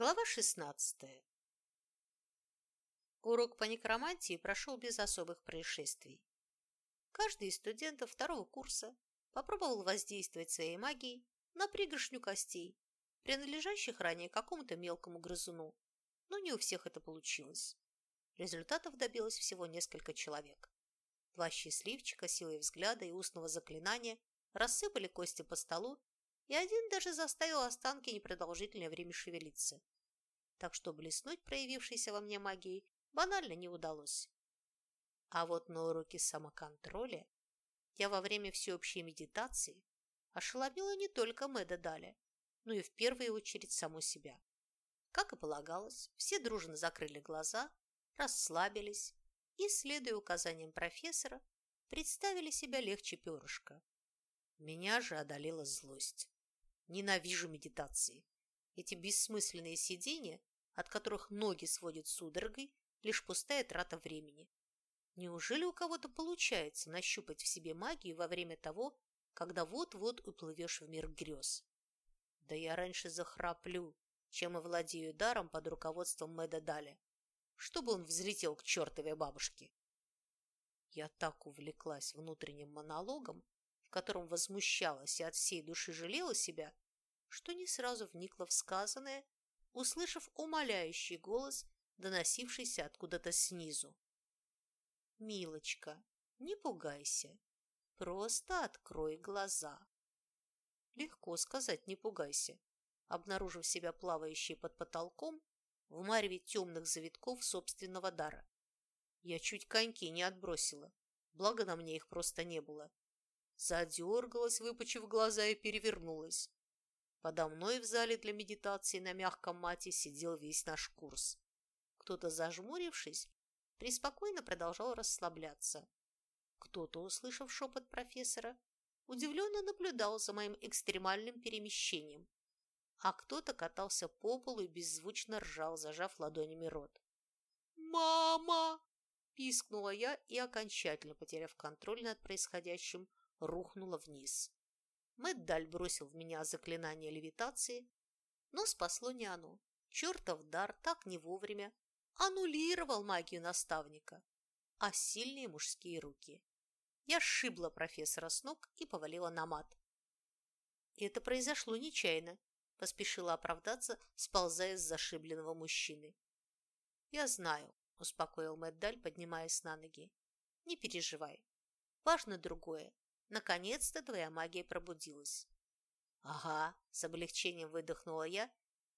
Глава 16. Урок по некромантии прошел без особых происшествий. Каждый из студентов второго курса попробовал воздействовать своей магией на пригоршню костей, принадлежащих ранее какому-то мелкому грызуну, но не у всех это получилось. Результатов добилось всего несколько человек. Два счастливчика силой взгляда и устного заклинания рассыпали кости по столу и один даже заставил останки непродолжительное время шевелиться. Так что блеснуть проявившейся во мне магией банально не удалось. А вот на уроке самоконтроля я во время всеобщей медитации ошеломила не только Мэда Даля, но и в первую очередь саму себя. Как и полагалось, все дружно закрыли глаза, расслабились и, следуя указаниям профессора, представили себя легче перышка. Меня же одолела злость. Ненавижу медитации. Эти бессмысленные сидения, от которых ноги сводят судорогой, лишь пустая трата времени. Неужели у кого-то получается нащупать в себе магию во время того, когда вот-вот уплывешь в мир грез? Да я раньше захраплю, чем и владею даром под руководством Мэда Даля, чтобы он взлетел к чертовой бабушке. Я так увлеклась внутренним монологом, в котором возмущалась и от всей души жалела себя, что не сразу вникла в сказанное, услышав умоляющий голос, доносившийся откуда-то снизу. «Милочка, не пугайся, просто открой глаза». Легко сказать «не пугайся», обнаружив себя плавающей под потолком в мареве темных завитков собственного дара. Я чуть коньки не отбросила, благо на мне их просто не было задергалась, выпучив глаза и перевернулась. Подо мной в зале для медитации на мягком мате сидел весь наш курс. Кто-то, зажмурившись, преспокойно продолжал расслабляться. Кто-то, услышав шепот профессора, удивленно наблюдал за моим экстремальным перемещением, а кто-то катался по полу и беззвучно ржал, зажав ладонями рот. «Мама!» – пискнула я и, окончательно потеряв контроль над происходящим, рухнула вниз. Мэддаль бросил в меня заклинание левитации, но спасло не оно. Чертов дар так не вовремя аннулировал магию наставника, а сильные мужские руки. Я сшибла профессора с ног и повалила на мат. это произошло нечаянно, поспешила оправдаться, сползая с зашибленного мужчины. «Я знаю», – успокоил Мэддаль, поднимаясь на ноги. «Не переживай. Важно другое. Наконец-то твоя магия пробудилась. Ага, с облегчением выдохнула я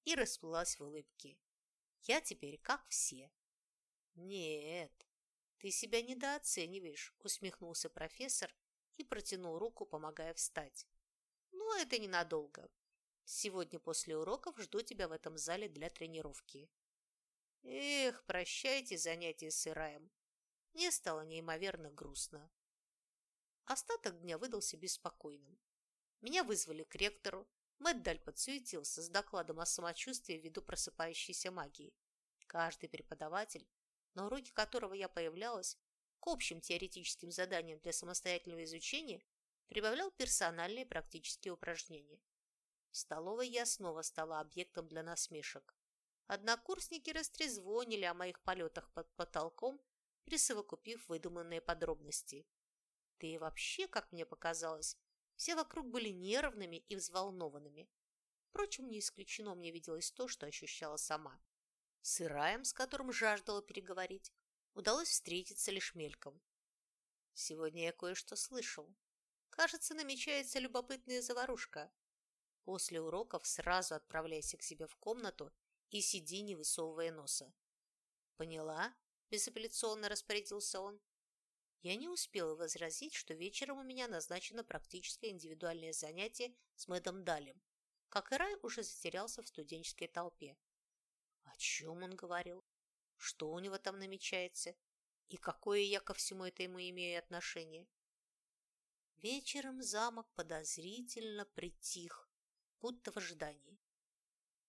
и расплылась в улыбке. Я теперь как все. Нет, ты себя недооцениваешь, усмехнулся профессор и протянул руку, помогая встать. Но это ненадолго. Сегодня после уроков жду тебя в этом зале для тренировки. Эх, прощайте занятия с Ираем. Мне стало неимоверно грустно. Остаток дня выдался беспокойным. Меня вызвали к ректору. Мэддаль подсуетился с докладом о самочувствии ввиду просыпающейся магии. Каждый преподаватель, на уроке которого я появлялась, к общим теоретическим заданиям для самостоятельного изучения прибавлял персональные практические упражнения. В столовой я снова стала объектом для насмешек. Однокурсники растрезвонили о моих полетах под потолком, присовокупив выдуманные подробности. Да и вообще, как мне показалось, все вокруг были нервными и взволнованными. Впрочем, не исключено мне виделось то, что ощущала сама. С Ираем, с которым жаждала переговорить, удалось встретиться лишь мельком. Сегодня я кое-что слышал. Кажется, намечается любопытная заварушка. После уроков сразу отправляйся к себе в комнату и сиди, не высовывая носа. «Поняла?» – безапелляционно распорядился он. Я не успела возразить, что вечером у меня назначено практическое индивидуальное занятие с Мэдом Далем, как и Рай уже затерялся в студенческой толпе. О чем он говорил? Что у него там намечается? И какое я ко всему этому имею отношение? Вечером замок подозрительно притих, будто в ожидании.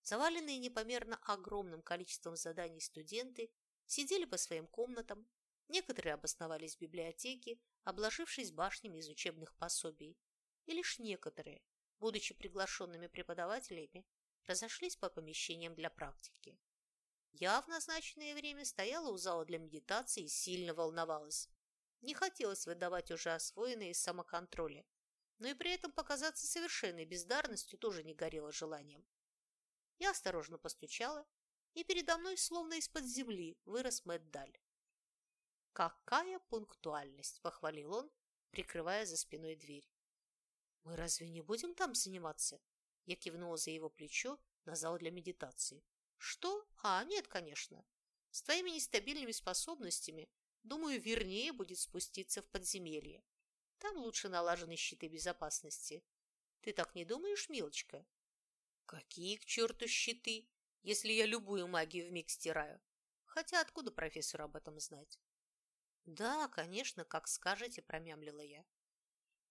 Заваленные непомерно огромным количеством заданий студенты сидели по своим комнатам, Некоторые обосновались в библиотеке, обложившись башнями из учебных пособий, и лишь некоторые, будучи приглашенными преподавателями, разошлись по помещениям для практики. Я в назначенное время стояла у зала для медитации и сильно волновалась. Не хотелось выдавать уже освоенные из но и при этом показаться совершенной бездарностью тоже не горело желанием. Я осторожно постучала, и передо мной, словно из-под земли, вырос Мэтт Даль. «Какая пунктуальность!» – похвалил он, прикрывая за спиной дверь. «Мы разве не будем там заниматься?» Я кивнула за его плечо на зал для медитации. «Что? А, нет, конечно. С твоими нестабильными способностями, думаю, вернее будет спуститься в подземелье. Там лучше налажены щиты безопасности. Ты так не думаешь, милочка?» «Какие к черту щиты, если я любую магию вмиг стираю? Хотя откуда профессору об этом знать?» «Да, конечно, как скажете», – промямлила я.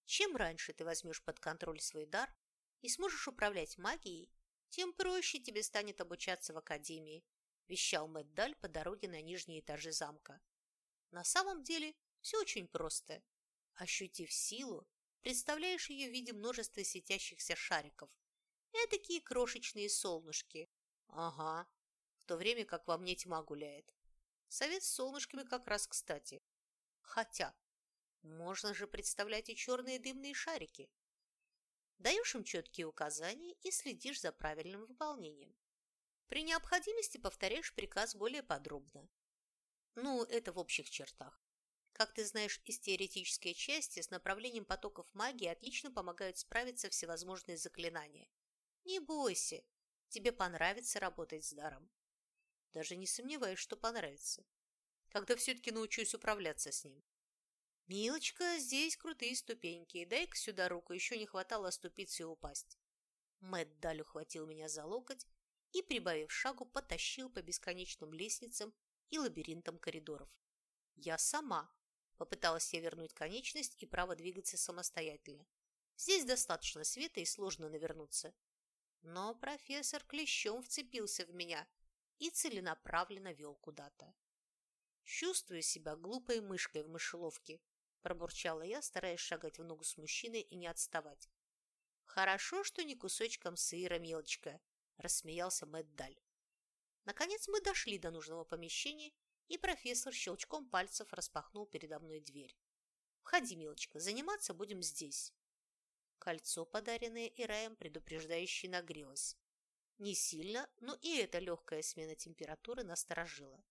«Чем раньше ты возьмешь под контроль свой дар и сможешь управлять магией, тем проще тебе станет обучаться в академии», – вещал Мэтт Даль по дороге на нижние этажи замка. «На самом деле все очень просто. Ощутив силу, представляешь ее в виде множества светящихся шариков. Эдакие крошечные солнышки. Ага, в то время как во мне тьма гуляет. Совет с солнышками как раз кстати. Хотя, можно же представлять и черные дымные шарики. Даешь им четкие указания и следишь за правильным выполнением. При необходимости повторяешь приказ более подробно. Ну, это в общих чертах. Как ты знаешь, из теоретической части с направлением потоков магии отлично помогают справиться всевозможные заклинания. Не бойся, тебе понравится работать с даром. Даже не сомневаюсь, что понравится. Когда все-таки научусь управляться с ним. «Милочка, здесь крутые ступеньки. Дай-ка сюда руку, еще не хватало оступиться и упасть». Мэтт Даль ухватил меня за локоть и, прибавив шагу, потащил по бесконечным лестницам и лабиринтам коридоров. Я сама попыталась я вернуть конечность и право двигаться самостоятельно. Здесь достаточно света и сложно навернуться. Но профессор клещом вцепился в меня и целенаправленно вел куда-то. «Чувствую себя глупой мышкой в мышеловке», – пробурчала я, стараясь шагать в ногу с мужчиной и не отставать. «Хорошо, что не кусочком сыра, мелочка», – рассмеялся Мэтт Даль. Наконец мы дошли до нужного помещения, и профессор щелчком пальцев распахнул передо мной дверь. «Входи, милочка, заниматься будем здесь». Кольцо, подаренное Ираем, предупреждающе нагрелось. Не сильно, но и эта легкая смена температуры насторожила.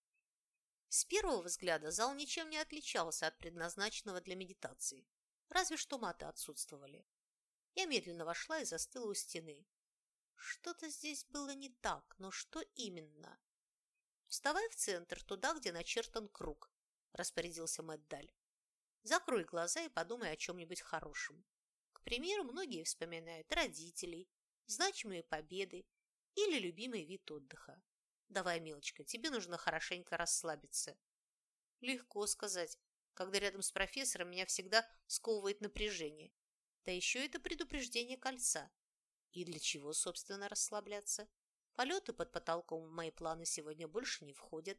С первого взгляда зал ничем не отличался от предназначенного для медитации, разве что маты отсутствовали. Я медленно вошла и застыла у стены. Что-то здесь было не так, но что именно? «Вставай в центр, туда, где начертан круг», – распорядился Мэтт «Закрой глаза и подумай о чем-нибудь хорошем. К примеру, многие вспоминают родителей, значимые победы или любимый вид отдыха. Давай, милочка, тебе нужно хорошенько расслабиться. Легко сказать, когда рядом с профессором меня всегда сковывает напряжение. Да еще это предупреждение кольца. И для чего, собственно, расслабляться? Полеты под потолком в мои планы сегодня больше не входят,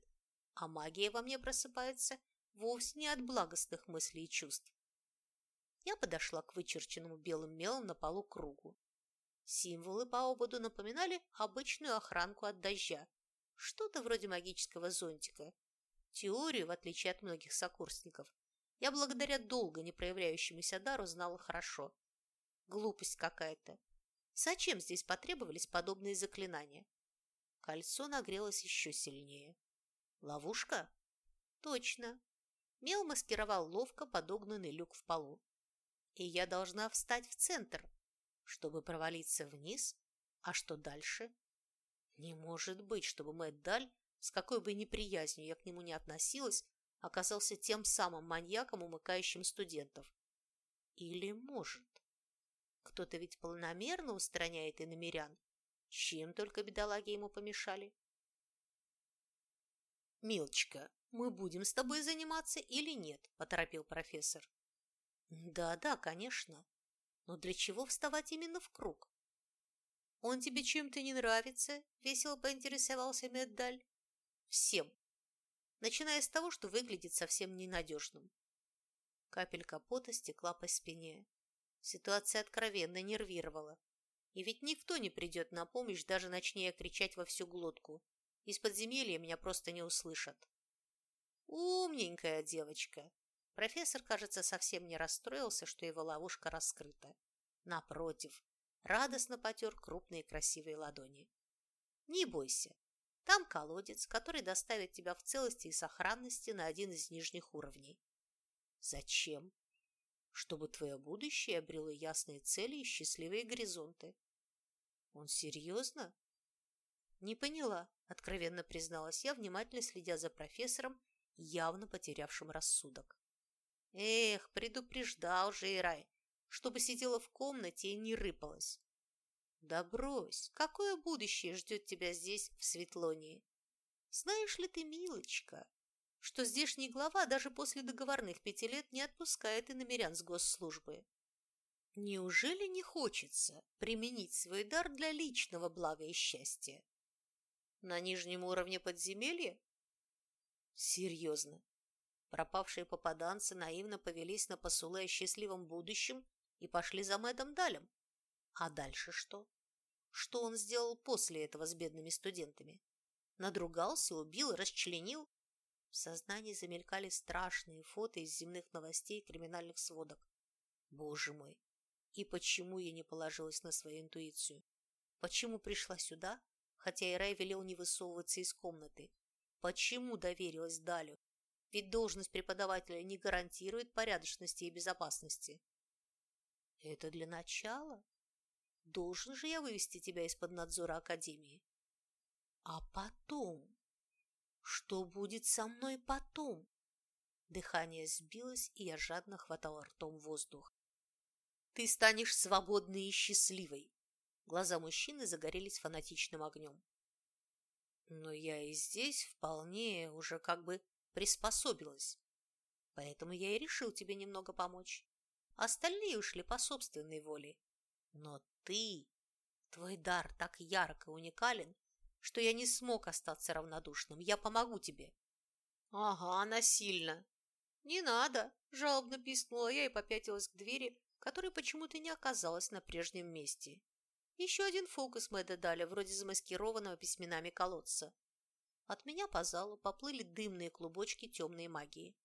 а магия во мне просыпается вовсе не от благостных мыслей и чувств, я подошла к вычерченному белым мелом на полу кругу. Символы по ободу напоминали обычную охранку от дождя, что-то вроде магического зонтика. Теорию, в отличие от многих сокурсников, я благодаря долго не проявляющемуся дару знала хорошо. Глупость какая-то. Зачем здесь потребовались подобные заклинания? Кольцо нагрелось еще сильнее. Ловушка? Точно. Мел маскировал ловко подогнанный люк в полу и я должна встать в центр, чтобы провалиться вниз, а что дальше? Не может быть, чтобы Мэтт Даль, с какой бы неприязнью я к нему не относилась, оказался тем самым маньяком, умыкающим студентов. Или может? Кто-то ведь планомерно устраняет иномерян. Чем только бедолаги ему помешали? «Милочка, мы будем с тобой заниматься или нет?» – поторопил профессор. Да-да, конечно. Но для чего вставать именно в круг? Он тебе чем-то не нравится? Весело поинтересовался Меддаль. Всем. Начиная с того, что выглядит совсем ненадежным. Капелька пота стекла по спине. Ситуация откровенно нервировала. И ведь никто не придет на помощь, даже начни я кричать во всю глотку. Из подземелья меня просто не услышат. Умненькая девочка. Профессор, кажется, совсем не расстроился, что его ловушка раскрыта. Напротив, радостно потер крупные красивые ладони. Не бойся, там колодец, который доставит тебя в целости и сохранности на один из нижних уровней. Зачем? Чтобы твое будущее обрело ясные цели и счастливые горизонты. Он серьезно? Не поняла, откровенно призналась я, внимательно следя за профессором, явно потерявшим рассудок. Эх, предупреждал же Ирай, чтобы сидела в комнате и не рыпалась. Да брось, какое будущее ждет тебя здесь, в Светлонии? Знаешь ли ты, милочка, что здешний глава даже после договорных пяти лет не отпускает иномерян с госслужбы? Неужели не хочется применить свой дар для личного блага и счастья? На нижнем уровне подземелья? Серьезно. Пропавшие попаданцы наивно повелись на посулы о счастливом будущем и пошли за Мэдом Далем. А дальше что? Что он сделал после этого с бедными студентами? Надругался, убил, расчленил? В сознании замелькали страшные фото из земных новостей и криминальных сводок. Боже мой! И почему я не положилась на свою интуицию? Почему пришла сюда, хотя Ирай велел не высовываться из комнаты? Почему доверилась Далю? Ведь должность преподавателя не гарантирует порядочности и безопасности. Это для начала. Должен же я вывести тебя из-под надзора Академии. А потом? Что будет со мной потом? Дыхание сбилось, и я жадно хватала ртом воздух. Ты станешь свободной и счастливой. Глаза мужчины загорелись фанатичным огнем. Но я и здесь вполне уже как бы приспособилась. Поэтому я и решил тебе немного помочь. Остальные ушли по собственной воле. Но ты, твой дар так ярко и уникален, что я не смог остаться равнодушным. Я помогу тебе. Ага, насильно. Не надо, жалобно пискнула я и попятилась к двери, которая почему-то не оказалась на прежнем месте. Еще один фокус Мэдда дали, вроде замаскированного письменами колодца. От меня по залу поплыли дымные клубочки темной магии.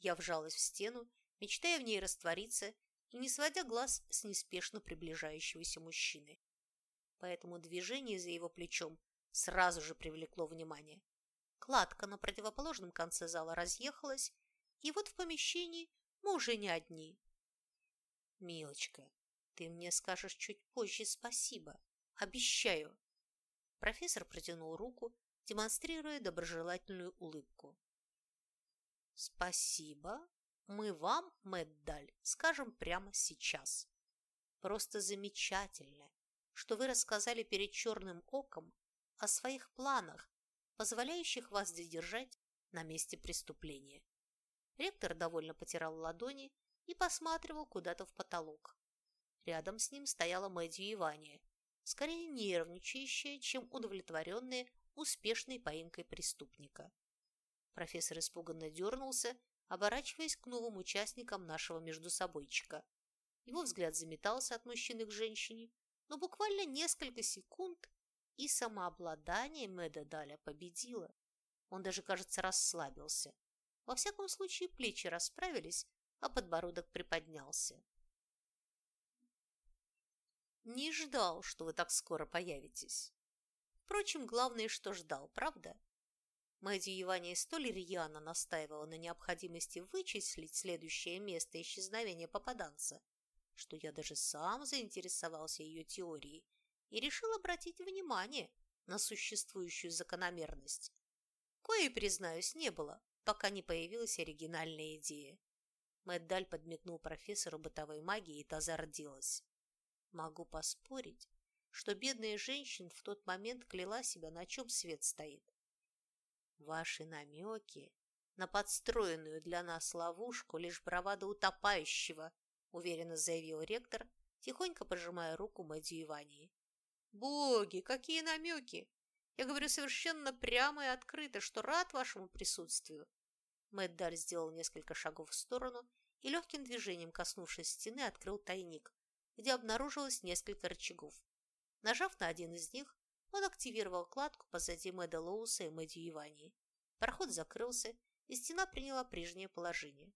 Я вжалась в стену, мечтая в ней раствориться и не сводя глаз с неспешно приближающегося мужчины. Поэтому движение за его плечом сразу же привлекло внимание. Кладка на противоположном конце зала разъехалась, и вот в помещении мы уже не одни. «Милочка, ты мне скажешь чуть позже спасибо. Обещаю!» Профессор протянул руку, демонстрируя доброжелательную улыбку. «Спасибо. Мы вам, Мэддаль, скажем прямо сейчас. Просто замечательно, что вы рассказали перед черным оком о своих планах, позволяющих вас задержать на месте преступления». Ректор довольно потирал ладони и посматривал куда-то в потолок. Рядом с ним стояла Мэдди и Ваня, скорее нервничающая, чем удовлетворенная успешной поимкой преступника. Профессор испуганно дернулся, оборачиваясь к новым участникам нашего междусобойчика. Его взгляд заметался от мужчины к женщине, но буквально несколько секунд, и самообладание Мэда Даля победило. Он даже, кажется, расслабился. Во всяком случае, плечи расправились, а подбородок приподнялся. «Не ждал, что вы так скоро появитесь. Впрочем, главное, что ждал, правда? Мэдди Евания столь рьяно настаивала на необходимости вычислить следующее место исчезновения попаданца, что я даже сам заинтересовался ее теорией и решил обратить внимание на существующую закономерность. Кое, признаюсь, не было, пока не появилась оригинальная идея. Мэддаль подметнул профессору бытовой магии, и та зародилась. Могу поспорить, что бедная женщина в тот момент кляла себя, на чем свет стоит. Ваши намеки на подстроенную для нас ловушку лишь бравада утопающего, уверенно заявил ректор, тихонько пожимая руку Мэдди Ивании. Боги, какие намеки! Я говорю совершенно прямо и открыто, что рад вашему присутствию. Мэддаль сделал несколько шагов в сторону и легким движением, коснувшись стены, открыл тайник, где обнаружилось несколько рычагов. Нажав на один из них, он активировал кладку позади Мэда Лоуса и Мэдди Ивании. Проход закрылся, и стена приняла прежнее положение.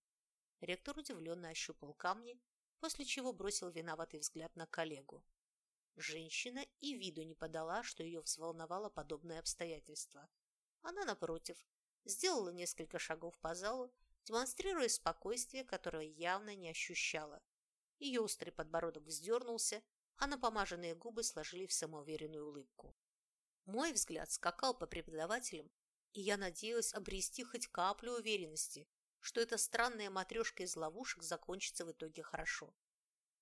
Ректор удивленно ощупал камни, после чего бросил виноватый взгляд на коллегу. Женщина и виду не подала, что ее взволновало подобное обстоятельство. Она, напротив, сделала несколько шагов по залу, демонстрируя спокойствие, которое явно не ощущала. Ее острый подбородок вздернулся, а напомаженные губы сложили в самоуверенную улыбку. Мой взгляд скакал по преподавателям, и я надеялась обрести хоть каплю уверенности, что эта странная матрешка из ловушек закончится в итоге хорошо.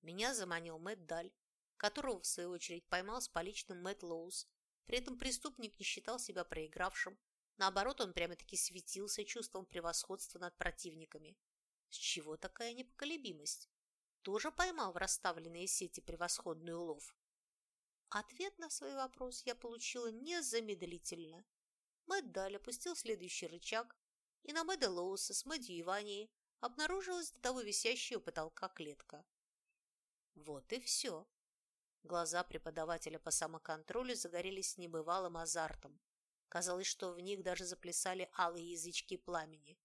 Меня заманил Мэтт Даль, которого, в свою очередь, поймал с поличным Мэтт Лоуз. При этом преступник не считал себя проигравшим. Наоборот, он прямо-таки светился чувством превосходства над противниками. С чего такая непоколебимость? Тоже поймал в расставленные сети превосходный улов? Ответ на свой вопрос я получила незамедлительно. Мэтт Даль опустил следующий рычаг, и на Мэдда Лоуса с Мэдди Иванией обнаружилась до того висящая у потолка клетка. Вот и все. Глаза преподавателя по самоконтролю загорелись небывалым азартом. Казалось, что в них даже заплясали алые язычки пламени.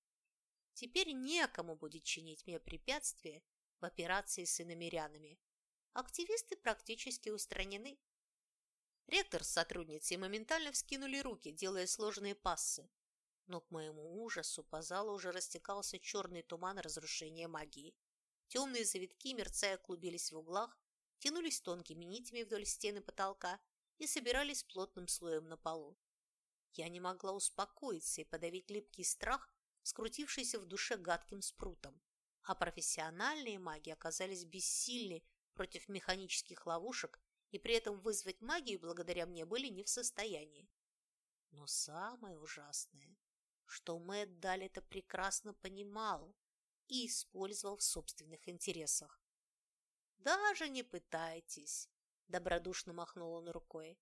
Теперь некому будет чинить мне препятствия в операции с иномерянами. Активисты практически устранены. Ректор с сотрудницей моментально вскинули руки, делая сложные пассы. Но к моему ужасу по залу уже растекался черный туман разрушения магии. Темные завитки, мерцая, клубились в углах, тянулись тонкими нитями вдоль стены потолка и собирались плотным слоем на полу. Я не могла успокоиться и подавить липкий страх, скрутившийся в душе гадким спрутом, а профессиональные маги оказались бессильны против механических ловушек и при этом вызвать магию благодаря мне были не в состоянии. Но самое ужасное, что Мэтт Даль это прекрасно понимал и использовал в собственных интересах. «Даже не пытайтесь», – добродушно махнул он рукой.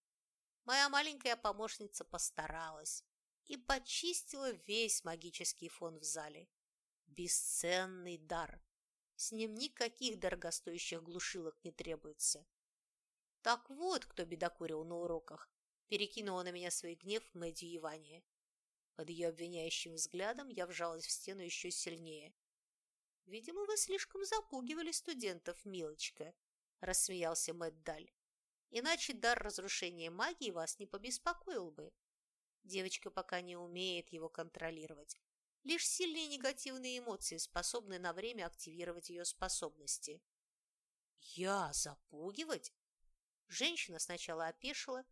«Моя маленькая помощница постаралась и почистила весь магический фон в зале. Бесценный дар. С ним никаких дорогостоящих глушилок не требуется. Так вот, кто бедокурил на уроках, перекинула на меня свой гнев Мэдди Ивания. Под ее обвиняющим взглядом я вжалась в стену еще сильнее. «Видимо, вы слишком запугивали студентов, милочка», – рассмеялся Мэтт Даль. «Иначе дар разрушения магии вас не побеспокоил бы. Девочка пока не умеет его контролировать. Лишь сильные негативные эмоции способны на время активировать ее способности». «Я запугивать?» Женщина сначала опешила,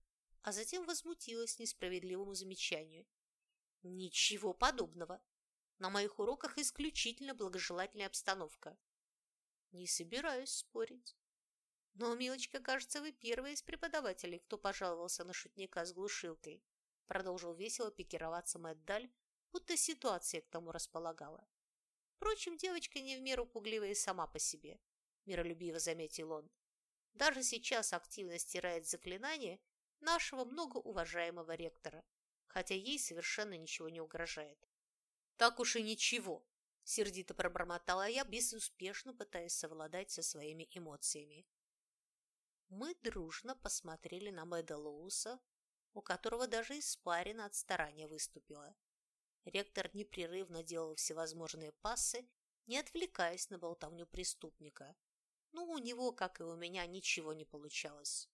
а затем возмутилась несправедливому замечанию. «Ничего подобного. На моих уроках исключительно благожелательная обстановка. Не собираюсь спорить. Но, милочка, кажется, вы первая из преподавателей, кто пожаловался на шутника с глушилкой. Продолжил весело пикироваться Мэтт Даль, будто ситуация к тому располагала. Впрочем, девочка не в меру пугливая сама по себе, миролюбиво заметил он. Даже сейчас активно стирает заклинание нашего многоуважаемого ректора, хотя ей совершенно ничего не угрожает. Так уж и ничего, сердито пробормотала я, безуспешно пытаясь совладать со своими эмоциями. Мы дружно посмотрели на Мэда Лоуса, у которого даже испарина от старания выступила. Ректор непрерывно делал всевозможные пассы, не отвлекаясь на болтовню преступника. Ну, у него, как и у меня, ничего не получалось.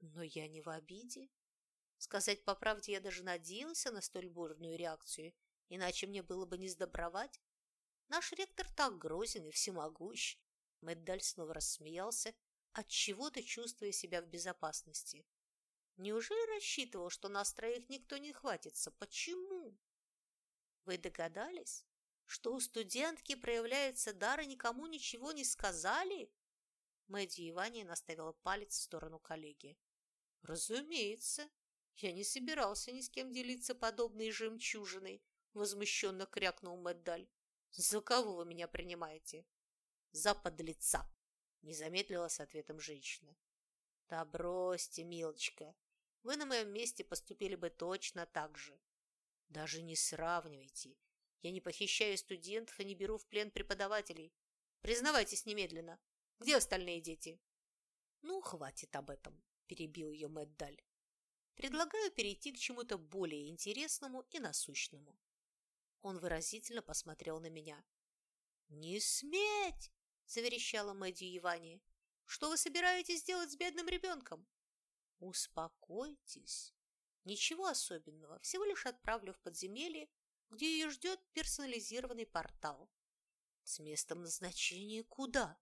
Но я не в обиде. Сказать по правде, я даже надеялся на столь бурную реакцию иначе мне было бы не сдобровать. Наш ректор так грозен и всемогущ. Мэддаль снова рассмеялся, отчего-то чувствуя себя в безопасности. Неужели рассчитывал, что нас троих никто не хватится? Почему? Вы догадались, что у студентки проявляется дар и никому ничего не сказали? Мэдди Ивания наставила палец в сторону коллеги. Разумеется, я не собирался ни с кем делиться подобной жемчужиной, Возмущенно крякнул Мэддаль. «За кого вы меня принимаете?» «За подлеца!» Не замедлила с ответом женщина. «Да бросьте, милочка, вы на моем месте поступили бы точно так же. Даже не сравнивайте. Я не похищаю студентов и не беру в плен преподавателей. Признавайтесь немедленно. Где остальные дети?» «Ну, хватит об этом», – перебил ее Мэддаль. «Предлагаю перейти к чему-то более интересному и насущному». Он выразительно посмотрел на меня. «Не сметь!» – заверещала Мэдди Ивани. «Что вы собираетесь делать с бедным ребенком?» «Успокойтесь. Ничего особенного. Всего лишь отправлю в подземелье, где ее ждет персонализированный портал. С местом назначения куда?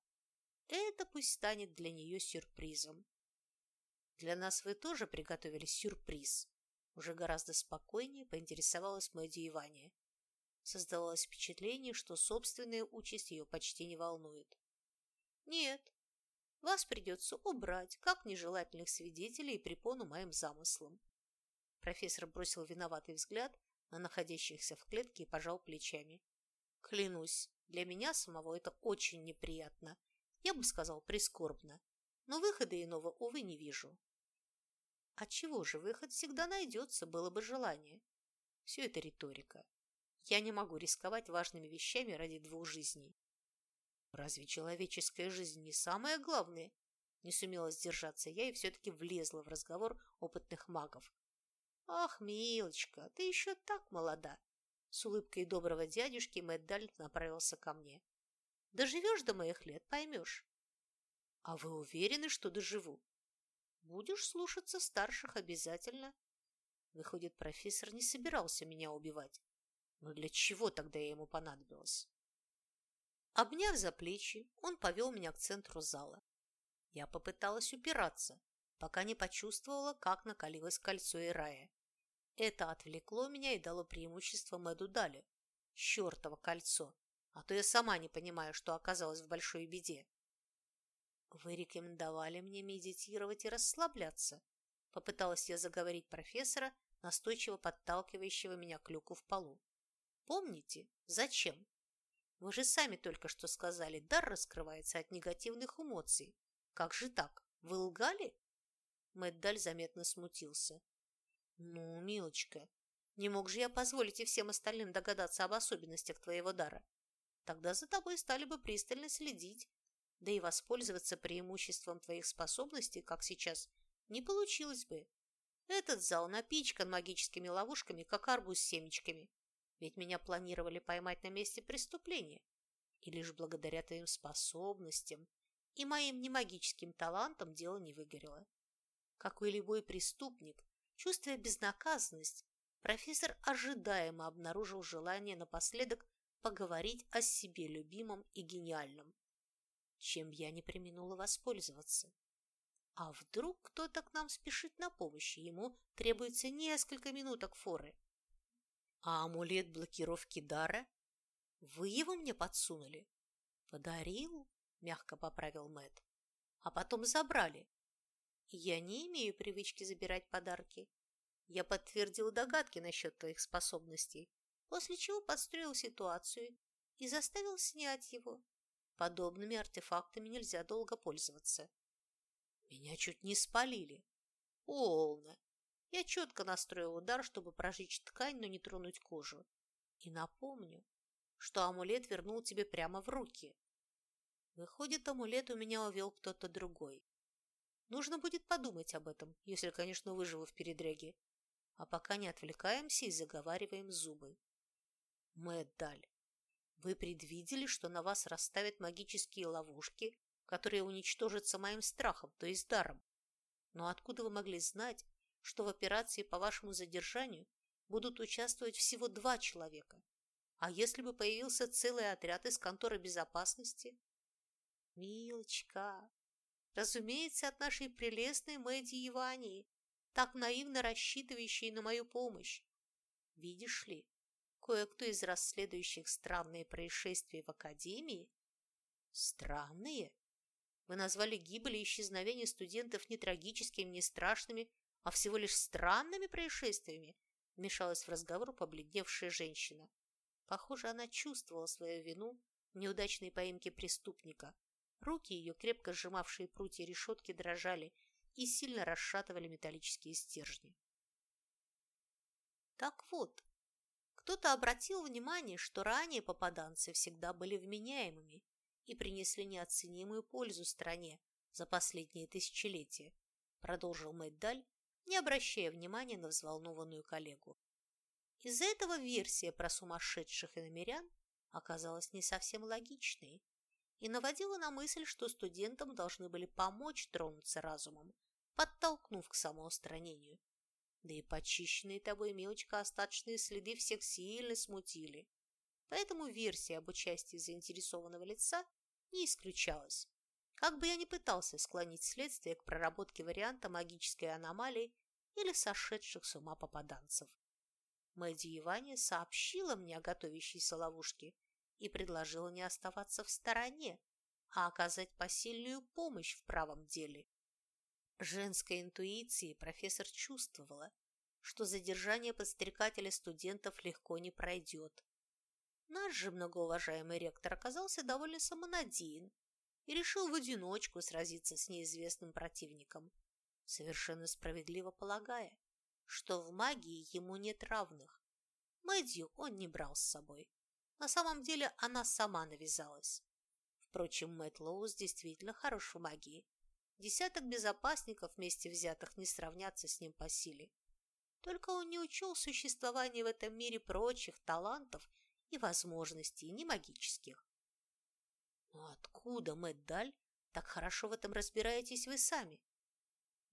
Это пусть станет для нее сюрпризом. Для нас вы тоже приготовили сюрприз. Уже гораздо спокойнее поинтересовалась Мэдди Ивания. Создавалось впечатление, что собственная участь ее почти не волнует. Нет, вас придется убрать, как нежелательных свидетелей и препону моим замыслам. Профессор бросил виноватый взгляд на находящихся в клетке и пожал плечами. Клянусь, для меня самого это очень неприятно. Я бы сказал, прискорбно. Но выхода иного, увы, не вижу. Отчего же выход всегда найдется, было бы желание. Все это риторика. Я не могу рисковать важными вещами ради двух жизней. Разве человеческая жизнь не самое главное? Не сумела сдержаться я и все-таки влезла в разговор опытных магов. Ах, милочка, ты еще так молода. С улыбкой доброго дядюшки Мэтт направился ко мне. Доживешь до моих лет, поймешь. А вы уверены, что доживу? Будешь слушаться старших обязательно. Выходит, профессор не собирался меня убивать. Но для чего тогда я ему понадобилась? Обняв за плечи, он повел меня к центру зала. Я попыталась упираться, пока не почувствовала, как накалилось кольцо Ирая. Это отвлекло меня и дало преимущество Мэду Дали. Чёртово кольцо! А то я сама не понимаю, что оказалась в большой беде. Вы рекомендовали мне медитировать и расслабляться. Попыталась я заговорить профессора, настойчиво подталкивающего меня к люку в полу. Помните, зачем? Вы же сами только что сказали, дар раскрывается от негативных эмоций. Как же так? Вы лгали? Мэддаль заметно смутился. Ну, милочка, не мог же я позволить и всем остальным догадаться об особенностях твоего дара. Тогда за тобой стали бы пристально следить, да и воспользоваться преимуществом твоих способностей, как сейчас, не получилось бы. Этот зал напичкан магическими ловушками, как арбуз с семечками ведь меня планировали поймать на месте преступления. И лишь благодаря твоим способностям и моим немагическим талантам дело не выгорело. Как и любой преступник, чувствуя безнаказанность, профессор ожидаемо обнаружил желание напоследок поговорить о себе любимом и гениальном, чем я не применула воспользоваться. А вдруг кто-то к нам спешит на помощь, ему требуется несколько минуток форы. А амулет блокировки дара? Вы его мне подсунули? Подарил, мягко поправил Мэт. А потом забрали. Я не имею привычки забирать подарки. Я подтвердил догадки насчет твоих способностей, после чего подстроил ситуацию и заставил снять его. Подобными артефактами нельзя долго пользоваться. Меня чуть не спалили. Полно. Я четко настроил удар, чтобы прожечь ткань, но не тронуть кожу. И напомню, что амулет вернул тебе прямо в руки. Выходит, амулет у меня увел кто-то другой. Нужно будет подумать об этом, если, конечно, выживу в передряге. А пока не отвлекаемся и заговариваем зубы. Мэддаль, вы предвидели, что на вас расставят магические ловушки, которые уничтожатся моим страхом, то есть даром. Но откуда вы могли знать, что в операции по вашему задержанию будут участвовать всего два человека. А если бы появился целый отряд из конторы безопасности? Милочка, разумеется, от нашей прелестной Мэдди Ивании, так наивно рассчитывающей на мою помощь. Видишь ли, кое-кто из расследующих странные происшествия в Академии... Странные? Вы назвали гибель и исчезновение студентов не трагическими, не страшными, а всего лишь странными происшествиями, вмешалась в разговор побледневшая женщина. Похоже, она чувствовала свою вину в неудачной поимке преступника. Руки ее, крепко сжимавшие прутья решетки, дрожали и сильно расшатывали металлические стержни. Так вот, кто-то обратил внимание, что ранее попаданцы всегда были вменяемыми и принесли неоценимую пользу стране за последние тысячелетия продолжил Мэддаль, не обращая внимания на взволнованную коллегу. Из-за этого версия про сумасшедших иномерян оказалась не совсем логичной и наводила на мысль, что студентам должны были помочь тронуться разумом, подтолкнув к самоустранению. Да и почищенные тобой, мелочка, остаточные следы всех сильно смутили. Поэтому версия об участии заинтересованного лица не исключалась. Как бы я ни пытался склонить следствие к проработке варианта магической аномалии или сошедших с ума попаданцев. Мэдди Ивани сообщила мне о готовящейся ловушке и предложила не оставаться в стороне, а оказать посильную помощь в правом деле. Женской интуицией профессор чувствовала, что задержание подстрекателя студентов легко не пройдет. Наш же многоуважаемый ректор оказался довольно самонадеян и решил в одиночку сразиться с неизвестным противником, совершенно справедливо полагая, что в магии ему нет равных. Мэдью он не брал с собой. На самом деле она сама навязалась. Впрочем, Мэтт Лоус действительно хорош в магии. Десяток безопасников вместе взятых не сравнятся с ним по силе. Только он не учел существование в этом мире прочих талантов и возможностей, не магических. Но откуда, Мэтт Даль, так хорошо в этом разбираетесь вы сами?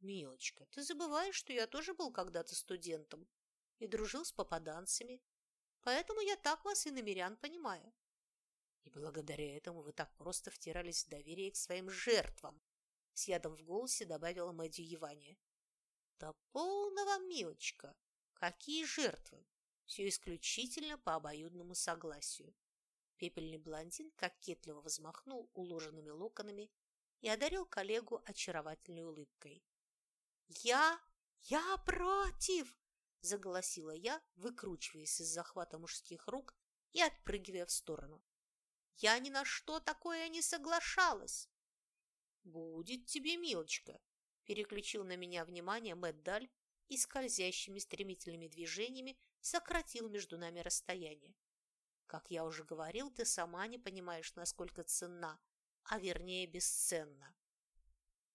Милочка, ты забываешь, что я тоже был когда-то студентом и дружил с попаданцами, поэтому я так вас и намерян понимаю. И благодаря этому вы так просто втирались в доверие к своим жертвам, с ядом в голосе добавила Мэдди Евания. Да полного, милочка! Какие жертвы! Все исключительно по обоюдному согласию. Пепельный блондин кокетливо взмахнул уложенными локонами и одарил коллегу очаровательной улыбкой. «Я... я против!» – заголосила я, выкручиваясь из захвата мужских рук и отпрыгивая в сторону. «Я ни на что такое не соглашалась!» «Будет тебе, милочка!» – переключил на меня внимание Мэтт Даль и скользящими стремительными движениями сократил между нами расстояние. Как я уже говорил, ты сама не понимаешь, насколько ценна, а вернее бесценна.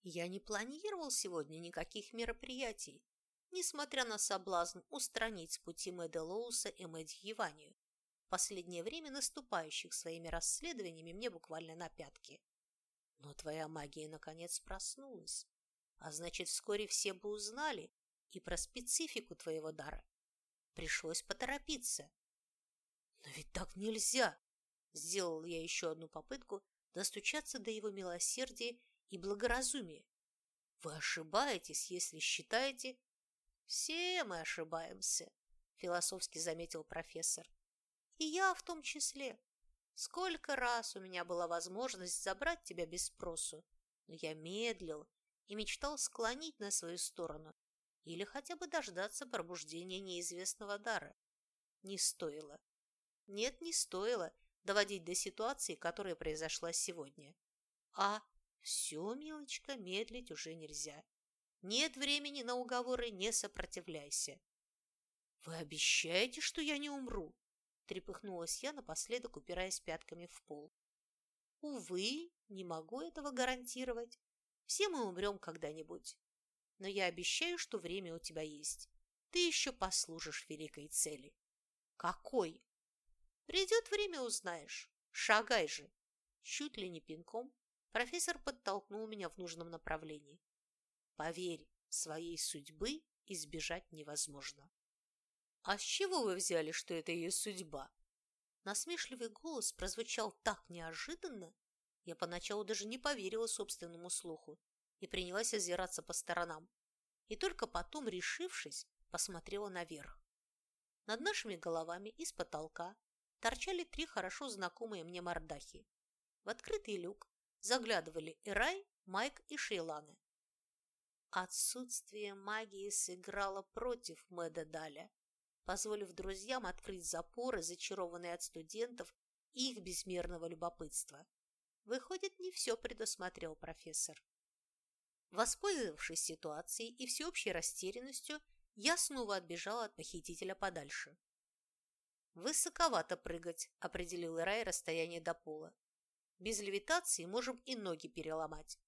Я не планировал сегодня никаких мероприятий, несмотря на соблазн устранить с пути Мэда Лоуса и Мэдди Еванию, последнее время наступающих своими расследованиями мне буквально на пятки. Но твоя магия наконец проснулась, а значит, вскоре все бы узнали и про специфику твоего дара. Пришлось поторопиться. Но ведь так нельзя! Сделал я еще одну попытку достучаться до его милосердия и благоразумие. Вы ошибаетесь, если считаете... Все мы ошибаемся, философски заметил профессор. И я в том числе. Сколько раз у меня была возможность забрать тебя без спросу, но я медлил и мечтал склонить на свою сторону или хотя бы дождаться пробуждения неизвестного дара. Не стоило. Нет, не стоило доводить до ситуации, которая произошла сегодня. А все, милочка, медлить уже нельзя. Нет времени на уговоры, не сопротивляйся. Вы обещаете, что я не умру? Трепыхнулась я напоследок, упираясь пятками в пол. Увы, не могу этого гарантировать. Все мы умрем когда-нибудь. Но я обещаю, что время у тебя есть. Ты еще послужишь великой цели. Какой? Придет время, узнаешь. Шагай же. Чуть ли не пинком Профессор подтолкнул меня в нужном направлении. Поверь, своей судьбы избежать невозможно. А с чего вы взяли, что это ее судьба? Насмешливый голос прозвучал так неожиданно, я поначалу даже не поверила собственному слуху и принялась озираться по сторонам. И только потом, решившись, посмотрела наверх. Над нашими головами из потолка торчали три хорошо знакомые мне мордахи. В открытый люк заглядывали Ирай, Майк и Шейланы. Отсутствие магии сыграло против Мэда Даля, позволив друзьям открыть запоры, зачарованные от студентов и их безмерного любопытства. Выходит, не все предусмотрел профессор. Воспользовавшись ситуацией и всеобщей растерянностью, я снова отбежала от похитителя подальше. «Высоковато прыгать», – определил Ирай расстояние до пола. Без левитации можем и ноги переломать.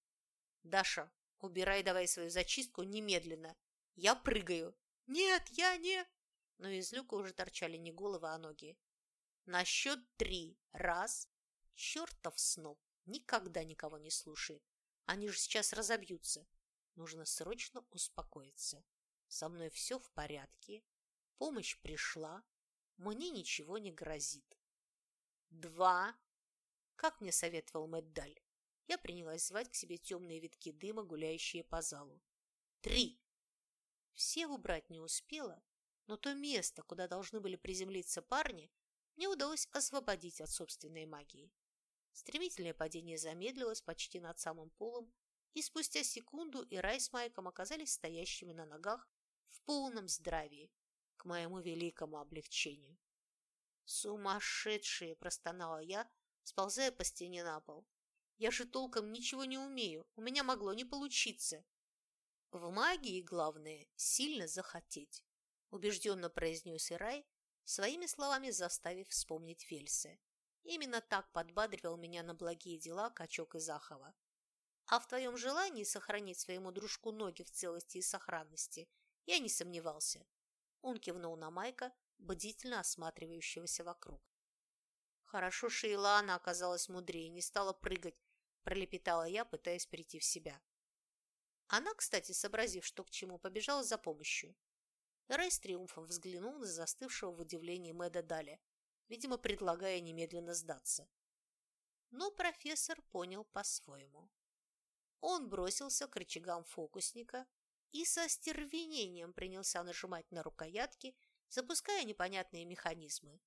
Даша, Убирай давай свою зачистку немедленно. Я прыгаю. Нет, я не... Но из люка уже торчали не головы, а ноги. На счет три. Раз. Чертов сноб. Никогда никого не слушает. Они же сейчас разобьются. Нужно срочно успокоиться. Со мной все в порядке. Помощь пришла. Мне ничего не грозит. Два. Как мне советовал Мэддаль. Я принялась звать к себе темные витки дыма, гуляющие по залу. Три. Все убрать не успела, но то место, куда должны были приземлиться парни, мне удалось освободить от собственной магии. Стремительное падение замедлилось почти над самым полом, и спустя секунду и Рай с Майком оказались стоящими на ногах в полном здравии, к моему великому облегчению. «Сумасшедшие!» – простонала я, сползая по стене на пол. «Я же толком ничего не умею, у меня могло не получиться». «В магии главное – сильно захотеть», – убежденно произнес Ирай, своими словами заставив вспомнить Вельсе. Именно так подбадривал меня на благие дела качок из Ахова. А в твоем желании сохранить своему дружку ноги в целости и сохранности я не сомневался. Он кивнул на Майка, бдительно осматривающегося вокруг. Хорошо, Шейла она оказалась мудрее, не стала прыгать, пролепетала я, пытаясь прийти в себя. Она, кстати, сообразив, что к чему, побежала за помощью. Рэй с триумфом взглянул на застывшего в удивлении Мэда Даля, видимо, предлагая немедленно сдаться. Но профессор понял по-своему. Он бросился к рычагам фокусника и со стервенением принялся нажимать на рукоятки, запуская непонятные механизмы.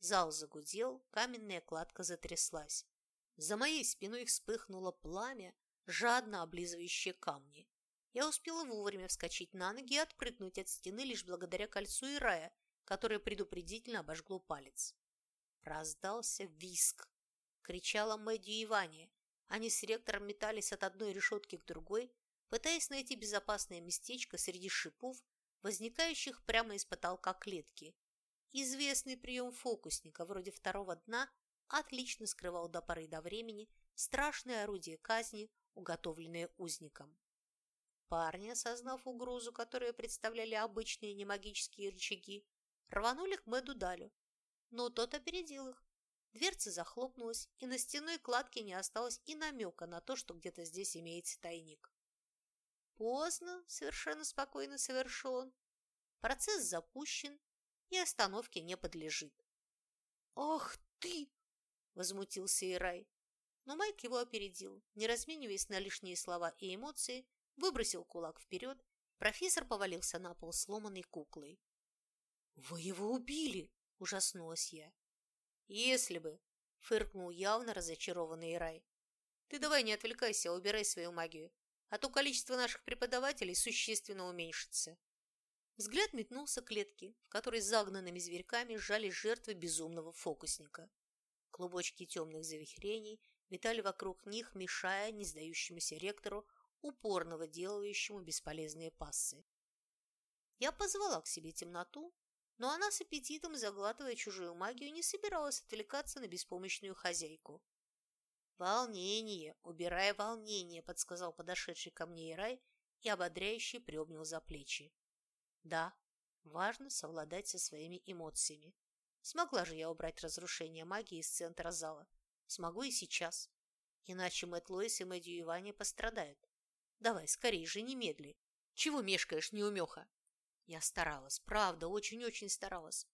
Зал загудел, каменная кладка затряслась. За моей спиной вспыхнуло пламя, жадно облизывающее камни. Я успела вовремя вскочить на ноги и отпрыгнуть от стены лишь благодаря кольцу Ирая, которое предупредительно обожгло палец. Раздался виск. Кричала Мэдди и Ваня. Они с ректором метались от одной решетки к другой, пытаясь найти безопасное местечко среди шипов, возникающих прямо из потолка клетки. Известный прием фокусника, вроде второго дна, отлично скрывал до поры до времени страшное орудие казни, уготовленное узником. Парни, осознав угрозу, которую представляли обычные немагические рычаги, рванули к Мэду Далю, но тот опередил их. Дверца захлопнулась, и на стенной кладке не осталось и намека на то, что где-то здесь имеется тайник. Поздно, совершенно спокойно совершен. Процесс запущен и остановке не подлежит. «Ах ты!» – возмутился Ирай. Но Майк его опередил, не размениваясь на лишние слова и эмоции, выбросил кулак вперед, профессор повалился на пол сломанной куклой. «Вы его убили!» – ужаснулась я. «Если бы!» – фыркнул явно разочарованный Рай. «Ты давай не отвлекайся, а убирай свою магию, а то количество наших преподавателей существенно уменьшится». Взгляд метнулся к клетке, в которой загнанными зверьками сжались жертвы безумного фокусника. Клубочки темных завихрений витали вокруг них, мешая не сдающемуся ректору, упорно выделывающему бесполезные пассы. Я позвала к себе темноту, но она с аппетитом, заглатывая чужую магию, не собиралась отвлекаться на беспомощную хозяйку. «Волнение! Убирай волнение!» – подсказал подошедший ко мне Ирай и ободряющий приобнял за плечи. «Да, важно совладать со своими эмоциями. Смогла же я убрать разрушение магии из центра зала. Смогу и сейчас. Иначе Мэтт Лоис и Мэдью Ивани пострадают. Давай, скорее же, немедли. Чего мешкаешь, неумеха?» Я старалась, правда, очень-очень старалась.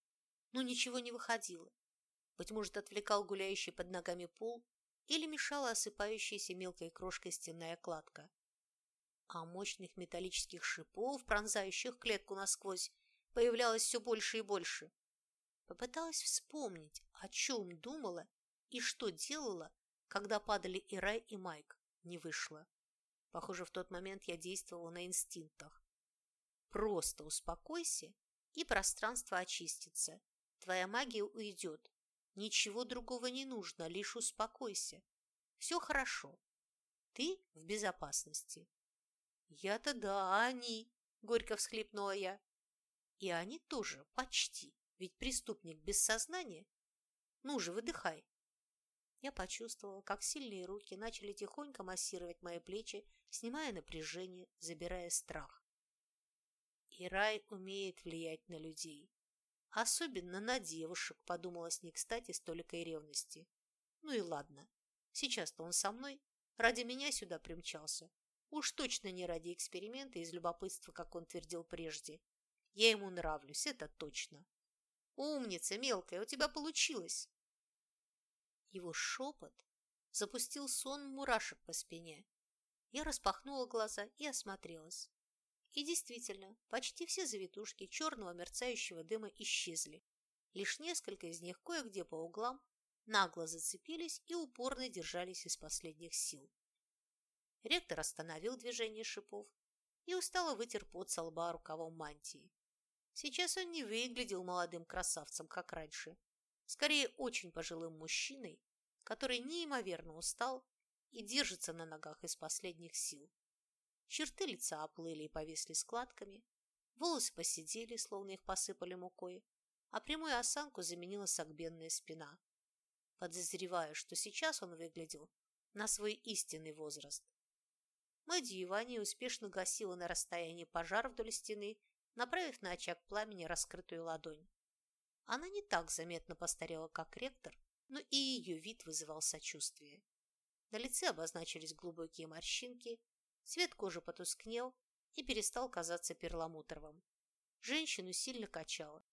Но ничего не выходило. Быть может, отвлекал гуляющий под ногами пол или мешала осыпающаяся мелкой крошкой стенная кладка. А мощных металлических шипов, пронзающих клетку насквозь, появлялось все больше и больше. Попыталась вспомнить, о чем думала и что делала, когда падали и Рай, и Майк. Не вышло. Похоже, в тот момент я действовала на инстинктах. Просто успокойся, и пространство очистится. Твоя магия уйдет. Ничего другого не нужно, лишь успокойся. Все хорошо. Ты в безопасности. Я-то да, они, горько всхлипнула я. И они тоже, почти. Ведь преступник без сознания. Ну же, выдыхай. Я почувствовала, как сильные руки начали тихонько массировать мои плечи, снимая напряжение, забирая страх. И рай умеет влиять на людей. Особенно на девушек, подумала с ней кстати столикой ревности. Ну и ладно. Сейчас-то он со мной. Ради меня сюда примчался. Уж точно не ради эксперимента из любопытства, как он твердил прежде. Я ему нравлюсь, это точно. Умница, мелкая, у тебя получилось. Его шепот запустил сон мурашек по спине. Я распахнула глаза и осмотрелась. И действительно, почти все завитушки черного мерцающего дыма исчезли. Лишь несколько из них кое-где по углам нагло зацепились и упорно держались из последних сил. Ректор остановил движение шипов и устало вытер пот со лба рукавом мантии. Сейчас он не выглядел молодым красавцем, как раньше. Скорее, очень пожилым мужчиной, который неимоверно устал и держится на ногах из последних сил. Черты лица оплыли и повисли складками, волосы посидели, словно их посыпали мукой, а прямую осанку заменила согбенная спина. Подозреваю, что сейчас он выглядел на свой истинный возраст. Мэдди Ивани успешно гасила на расстоянии пожар вдоль стены направив на очаг пламени раскрытую ладонь. Она не так заметно постарела, как ректор, но и ее вид вызывал сочувствие. На лице обозначились глубокие морщинки, цвет кожи потускнел и перестал казаться перламутровым. Женщину сильно качало,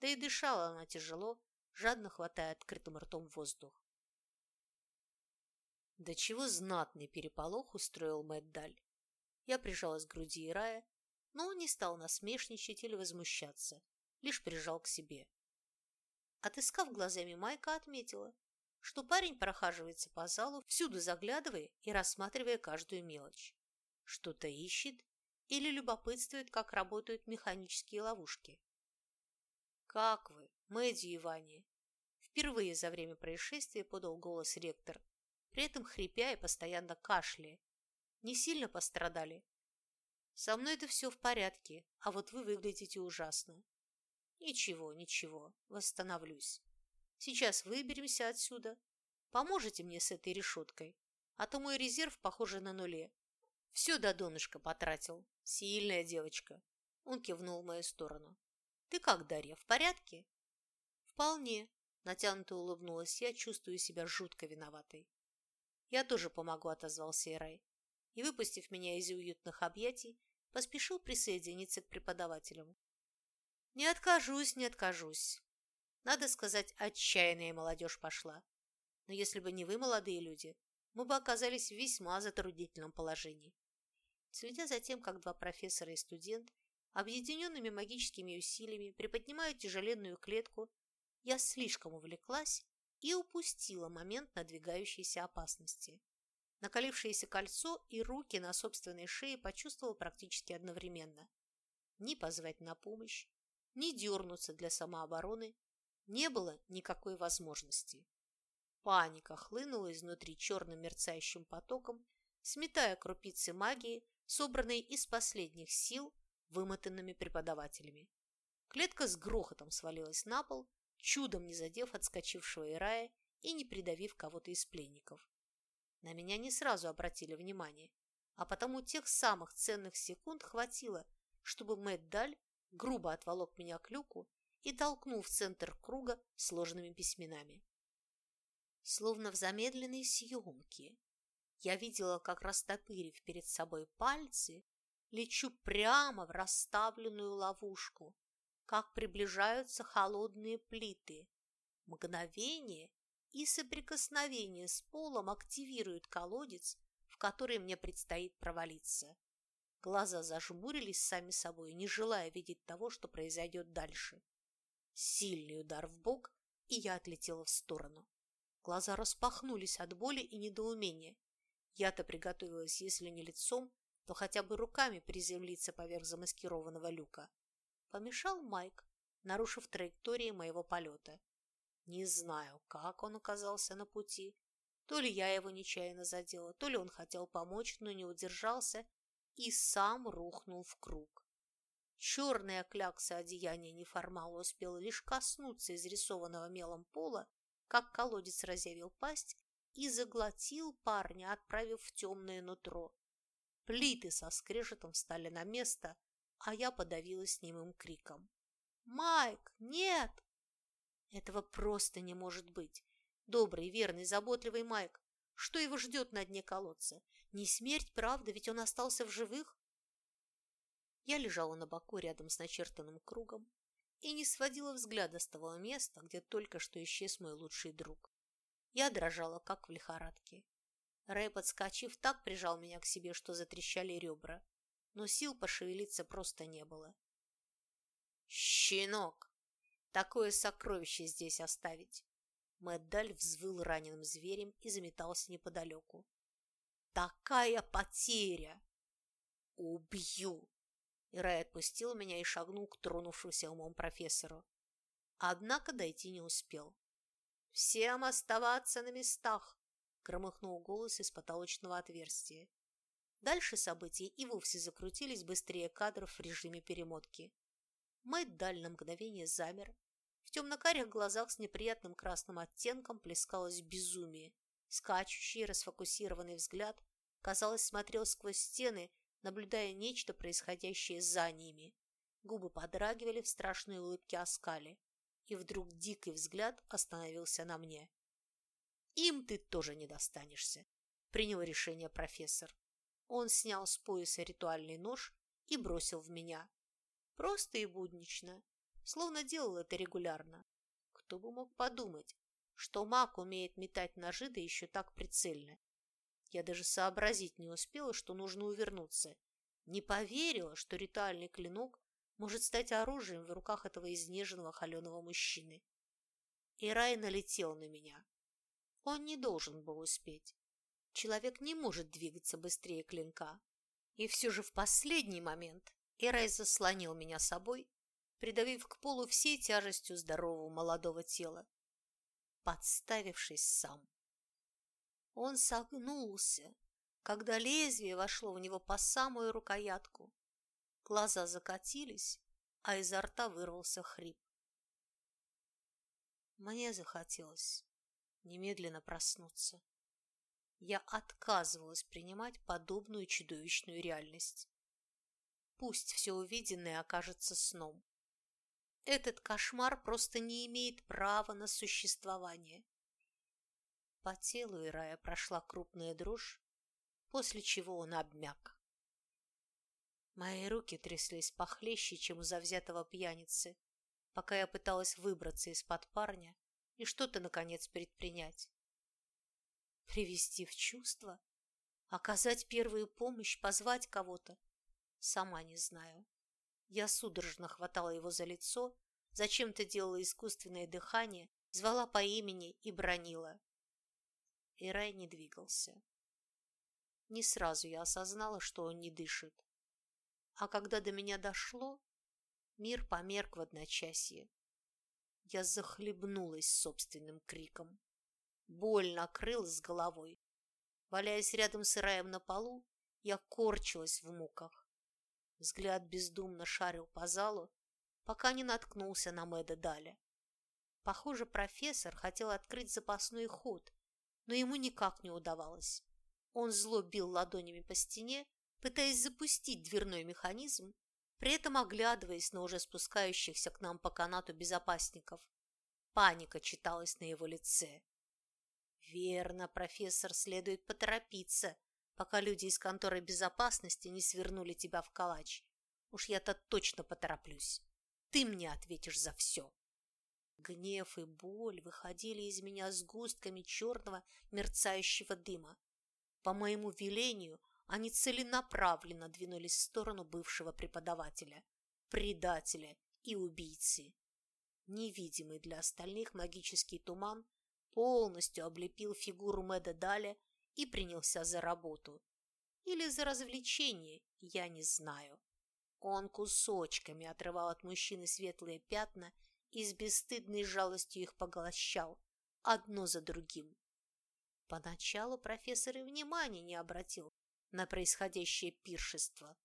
да и дышала она тяжело, жадно хватая открытым ртом воздух. Да чего знатный переполох устроил Мэтт Я прижалась к груди Ирая но он не стал насмешничать или возмущаться, лишь прижал к себе. Отыскав глазами Майка, отметила, что парень прохаживается по залу, всюду заглядывая и рассматривая каждую мелочь. Что-то ищет или любопытствует, как работают механические ловушки. «Как вы, Мэдди и Ваня?» Впервые за время происшествия подал голос ректор, при этом хрипя и постоянно кашляя. «Не сильно пострадали?» Со мной это все в порядке, а вот вы выглядите ужасно. Ничего, ничего, восстановлюсь. Сейчас выберемся отсюда. Поможете мне с этой решеткой, а то мой резерв, похоже, на нуле. Все до донышка потратил. Сильная девочка. Он кивнул в мою сторону. Ты как, Дарья, в порядке? Вполне. Натянуто улыбнулась я, чувствую себя жутко виноватой. Я тоже помогу, отозвался Ирай. И, выпустив меня из уютных объятий, поспешил присоединиться к преподавателям. Не откажусь, не откажусь. Надо сказать, отчаянная молодежь пошла. Но если бы не вы, молодые люди, мы бы оказались в весьма затруднительном положении. Следя за тем, как два профессора и студент объединенными магическими усилиями приподнимают тяжеленную клетку, я слишком увлеклась и упустила момент надвигающейся опасности. Накалившееся кольцо и руки на собственной шее почувствовал практически одновременно. Ни позвать на помощь, ни дернуться для самообороны не было никакой возможности. Паника хлынула изнутри черным мерцающим потоком, сметая крупицы магии, собранные из последних сил, вымотанными преподавателями. Клетка с грохотом свалилась на пол, чудом не задев отскочившего Ирая и не придавив кого-то из пленников. На меня не сразу обратили внимание, а потому тех самых ценных секунд хватило, чтобы Мэтт Даль грубо отволок меня к люку и толкнул в центр круга сложными письменами. Словно в замедленной съемке, я видела, как, растопырив перед собой пальцы, лечу прямо в расставленную ловушку, как приближаются холодные плиты. Мгновение, и соприкосновение с полом активирует колодец, в который мне предстоит провалиться. Глаза зажмурились сами собой, не желая видеть того, что произойдет дальше. Сильный удар в бок, и я отлетела в сторону. Глаза распахнулись от боли и недоумения. Я-то приготовилась, если не лицом, то хотя бы руками приземлиться поверх замаскированного люка. Помешал Майк, нарушив траектории моего полета. Не знаю, как он оказался на пути. То ли я его нечаянно задела, то ли он хотел помочь, но не удержался и сам рухнул в круг. Черная клякса одеяния неформала успела лишь коснуться изрисованного мелом пола, как колодец разъявил пасть и заглотил парня, отправив в темное нутро. Плиты со скрежетом встали на место, а я подавилась немым криком. «Майк, нет!» Этого просто не может быть. Добрый, верный, заботливый Майк. Что его ждет на дне колодца? Не смерть, правда, ведь он остался в живых? Я лежала на боку рядом с начертанным кругом и не сводила взгляда с того места, где только что исчез мой лучший друг. Я дрожала, как в лихорадке. Рэй, подскочив, так прижал меня к себе, что затрещали ребра, но сил пошевелиться просто не было. «Щенок! Такое сокровище здесь оставить!» Мэддаль взвыл раненым зверем и заметался неподалеку. «Такая потеря!» «Убью!» И отпустил меня и шагнул к тронувшемуся умом профессору. Однако дойти не успел. «Всем оставаться на местах!» – громыхнул голос из потолочного отверстия. Дальше события и вовсе закрутились быстрее кадров в режиме перемотки. Мэтт даль на мгновение замер. В темно-карих глазах с неприятным красным оттенком плескалось безумие. Скачущий, расфокусированный взгляд, казалось, смотрел сквозь стены, наблюдая нечто, происходящее за ними. Губы подрагивали в страшной улыбке оскали, и вдруг дикий взгляд остановился на мне. «Им ты тоже не достанешься», — принял решение профессор. Он снял с пояса ритуальный нож и бросил в меня. Просто и буднично, словно делал это регулярно. Кто бы мог подумать, что маг умеет метать ножи, да еще так прицельно. Я даже сообразить не успела, что нужно увернуться. Не поверила, что ритуальный клинок может стать оружием в руках этого изнеженного холеного мужчины. И рай налетел на меня. Он не должен был успеть. Человек не может двигаться быстрее клинка. И все же в последний момент Ирай заслонил меня собой, придавив к полу всей тяжестью здорового молодого тела, подставившись сам. Он согнулся, когда лезвие вошло в него по самую рукоятку. Глаза закатились, а изо рта вырвался хрип. Мне захотелось немедленно проснуться. Я отказывалась принимать подобную чудовищную реальность. Пусть все увиденное окажется сном. Этот кошмар просто не имеет права на существование. По телу Ирая прошла крупная дрожь, после чего он обмяк. Мои руки тряслись похлеще, чем у завзятого пьяницы, пока я пыталась выбраться из-под парня и что-то, наконец, предпринять. Привести в чувство? Оказать первую помощь? Позвать кого-то? Сама не знаю. Я судорожно хватала его за лицо, зачем-то делала искусственное дыхание, звала по имени и бронила. И не двигался. Не сразу я осознала, что он не дышит. А когда до меня дошло, мир померк в одночасье. Я захлебнулась собственным криком. Боль накрылась головой. Валяясь рядом с Ираем на полу, я корчилась в муках. Взгляд бездумно шарил по залу, пока не наткнулся на Мэда Даля. Похоже, профессор хотел открыть запасной ход, но ему никак не удавалось. Он зло бил ладонями по стене, пытаясь запустить дверной механизм, при этом оглядываясь на уже спускающихся к нам по канату безопасников. Паника читалась на его лице. «Верно, профессор, следует поторопиться, пока люди из конторы безопасности не свернули тебя в калач. Уж я-то точно потороплюсь. Ты мне ответишь за все». Гнев и боль выходили из меня сгустками черного мерцающего дыма. По моему велению они целенаправленно двинулись в сторону бывшего преподавателя, предателя и убийцы. Невидимый для остальных магический туман полностью облепил фигуру Мэда Даля и принялся за работу. Или за развлечение, я не знаю. Он кусочками отрывал от мужчины светлые пятна и с бесстыдной жалостью их поглощал, одно за другим. Поначалу профессор и внимания не обратил на происходящее пиршество,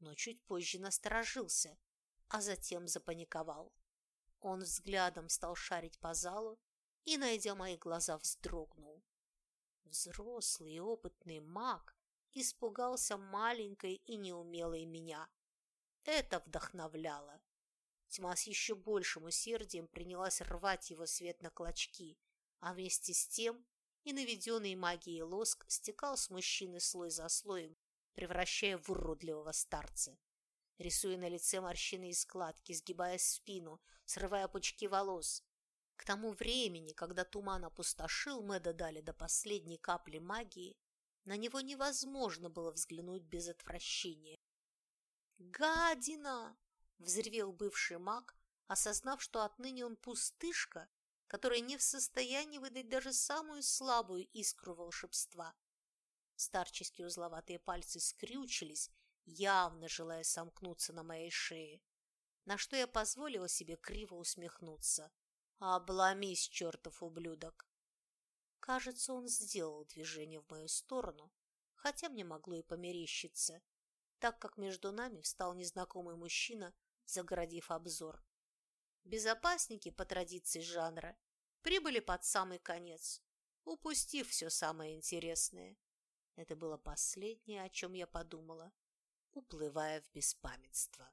но чуть позже насторожился, а затем запаниковал. Он взглядом стал шарить по залу и, найдя мои глаза, вздрогнул. Взрослый и опытный маг испугался маленькой и неумелой меня. Это вдохновляло. Тьма с еще большим усердием принялась рвать его свет на клочки, а вместе с тем и наведенный магией лоск стекал с мужчины слой за слоем, превращая в уродливого старца. Рисуя на лице морщины и складки, сгибая спину, срывая пучки волос. К тому времени, когда туман опустошил Мэда Дали до последней капли магии, на него невозможно было взглянуть без отвращения. «Гадина!» – взревел бывший маг, осознав, что отныне он пустышка, которая не в состоянии выдать даже самую слабую искру волшебства. Старческие узловатые пальцы скрючились, явно желая сомкнуться на моей шее, на что я позволила себе криво усмехнуться. «Обломись, чертов ублюдок!» Кажется, он сделал движение в мою сторону, хотя мне могло и померещиться, так как между нами встал незнакомый мужчина, загородив обзор. Безопасники, по традиции жанра, прибыли под самый конец, упустив все самое интересное. Это было последнее, о чем я подумала, уплывая в беспамятство.